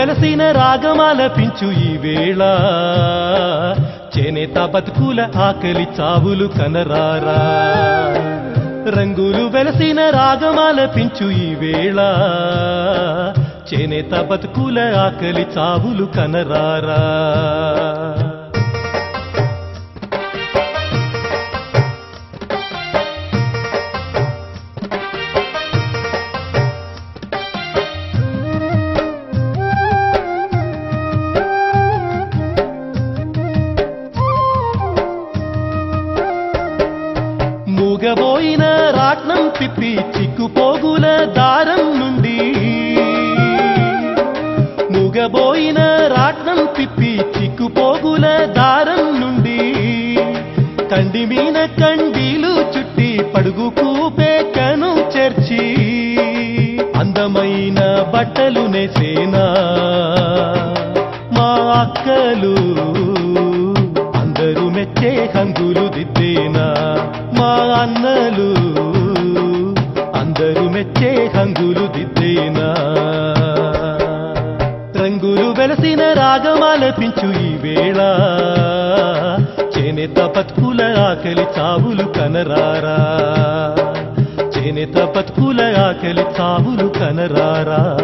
వెలసిన రాగమాలపించు ఈ వేళ. చేనేత బతుకుల ఆకలి చావులు కనరారా. రంగులు వెలసిన రాగమాలపించు ఈ వేళ. చేనేత బతుకుల ఆకలి చావులు కనరారా. పోగుల దారం నుండి ముగబోయిన రాట్నం తిప్పి చిక్కుపోగుల దారం నుండి కండి మీన కండీలు చుట్టి పడుగు కూపేకను చేర్చి అందమైన బట్టలు నేసేనా? మా అక్కలు అందరూ మెచ్చే హంగులు దిద్దేనా? మా అన్నలు మెచ్చే హంగులు దిద్దేనా? రంగులు వెలసిన రాగమాలపించు ఈ వేళ. చేనేత బతుకుల ఆకలి చావులు కనరారా? చేనేత బతుకుల ఆకలి చావులు కనరారా?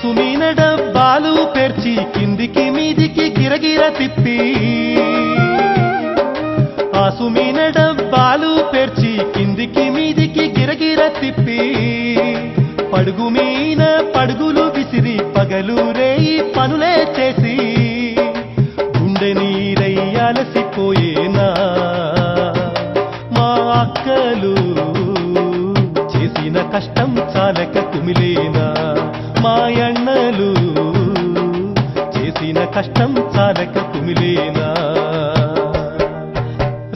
ఆసుమీన డబ్బాలు పెర్చి కిందికి మీదికి గిరగిర తిప్పి. ఆసుమీన డబ్బాలు పెర్చి కిందికి మీదికి గిరగిర తిప్పి. పడుగు మీన పడుగులు విసిరి పగలు రేయి పనులే చేసి. గుండె నీరయ్యాలసిపోయేనా మా అక్కలు చేసిన కష్టం చాలక కుమిలేనా. మాయన్నలు చేసిన కష్టం చాలక కుమిలేనా?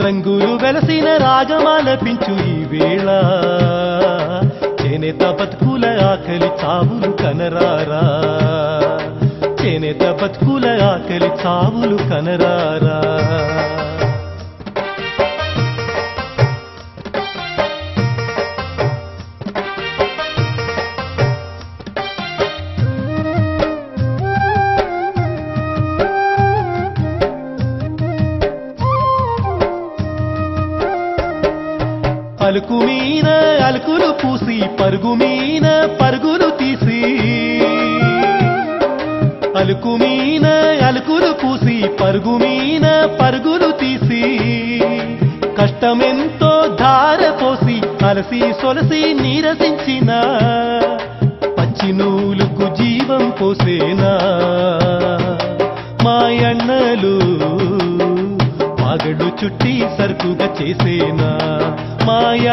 రంగులు వెలసిన రాగమాలపించు ఈ వేళ. చేనేత బతుకుల ఆకలి చావులు కనరారా? చేనేత బతుకుల ఆకలి చావులు కనరారా? అలుకు మీన అలుకులు పూసి పరుగు మీన పరుగులు తీసి. అలుకు మీన అలుకులు పూసి పరుగు మీన పరుగులు తీసి. కష్టమెంతో ధార పోసి అలసి సొలసి నీరసించిన. పచ్చి నూలుకు జీవం పోసేనా.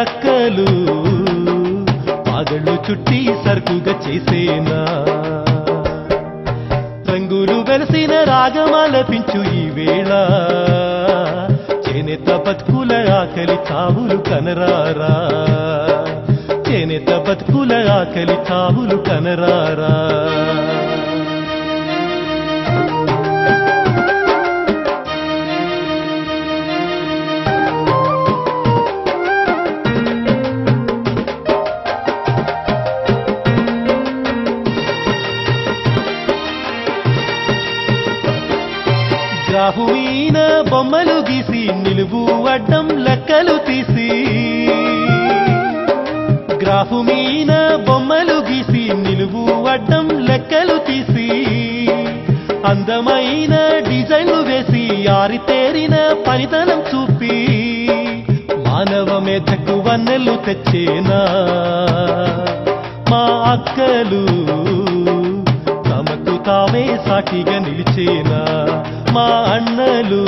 మా పాగళ్ళు చుట్టి సరుకుగా చేసేనా? రంగులు వెలసిన రాగమాలపించు ఈ వేళ. చేనేత బతుకుల ఆకలి చావులు కనరారా? చేనేత బతుకుల ఆకలి చావులు కనరారా? బాహువీన మీన బొమ్మలు గీసి నిలువు అడ్డం లెక్కలు తీసి. గ్రాఫు మీన బొమ్మలు గీసి నిలువు అడ్డం లెక్కలు తీసి. అందమైన డిజైన్లు వేసి ఆరితేరిన పనితనం చూపి. మానవ తక్కువ వన్నెలు తెచ్చేనా? మా అక్కలు తమకు తామే సాటిగా నిలిచేనా? మా అన్నలు.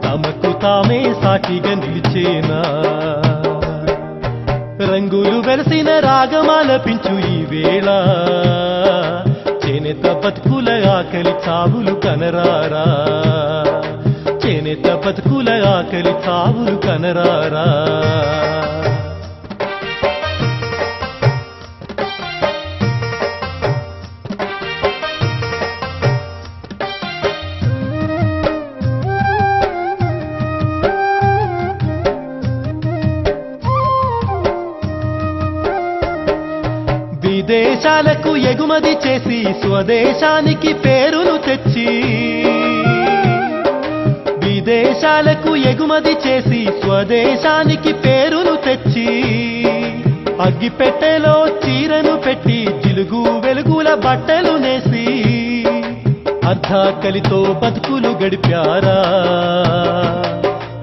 తమకు తామే సాటిగా నిలిచేనా? రంగులు వెలసిన రాగమాలపించు ఈ వేళ. చేనేత బతుకుల ఆకలి చావులు కనరారా? చేనేత బతుకుల ఆకలి చావులు కనరారా? దేశాలకు ఎగుమతి చేసి స్వదేశానికి పేరును తెచ్చి విదేశాలకు ఎగుమతి చేసి స్వదేశానికి పేరును తెచ్చి అగ్గిపెట్టెలో చీరను పెట్టి జిలుగు వెలుగుల బట్టలు నేసి అర్ధాకలితో బతుకులు గడిపారా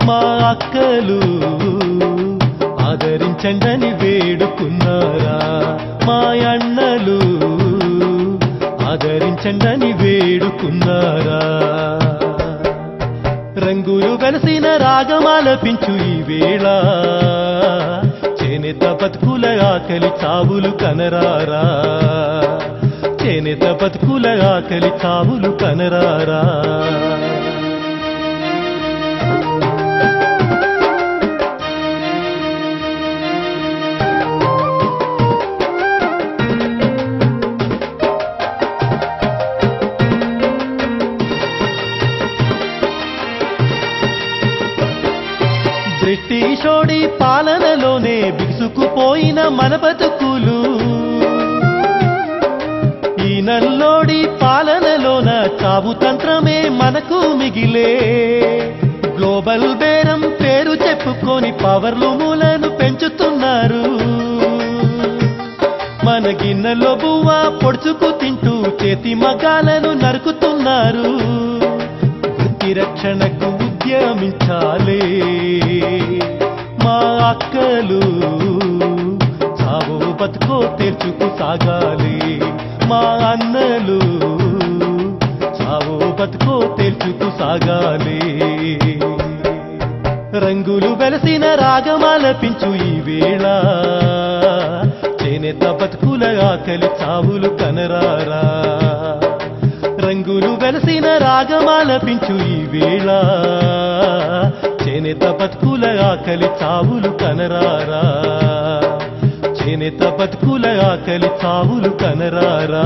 మా అక్కలు. ఆదరించండని వేడుకున్నారా మా అన్నలు? ఆదరించండని వేడుకున్నారా? రంగులు వెలసిన రాగమాలపించు ఈ వేళ. చేనేత బతుకుల ఆకలి చావులు కనరారా? చేనేత బతుకుల ఆకలి చావులు కనరారా? బ్రిటిషోడి పాలనలోనే బిగుసుకుపోయిన మన బతుకులు. ఈ నల్లోడి పాలనలోన చావు తంత్రమే మనకు మిగిలే. గ్లోబల్ బేరం పేరు చెప్పుకొని పవర్లు మూలను పెంచుతున్నారు. మన గిన్నెలో బువ్వ పొడుచుకు తింటూ చేతి మగాలను నరుకుతున్నారు. రక్షణకు ఉద్యమించాలే. అక్కలు. చావు బతుకో తెరుచుకు సాగాలి మా అన్నలు. చావు బతుకో తెరుచుకు సాగాలి. రంగులు వెలసిన రాగమాలపించు ఈ వేళ. చేనేత బతుకుల ఆకలి చావులు కనరారా. రంగులు వెలసిన రాగమాలపించు ఈ వేళ. చేనేత బతుకుల ఆకలి చావులు కనరారా? చేనేత బతుకుల ఆకలి చావులు కనరారా?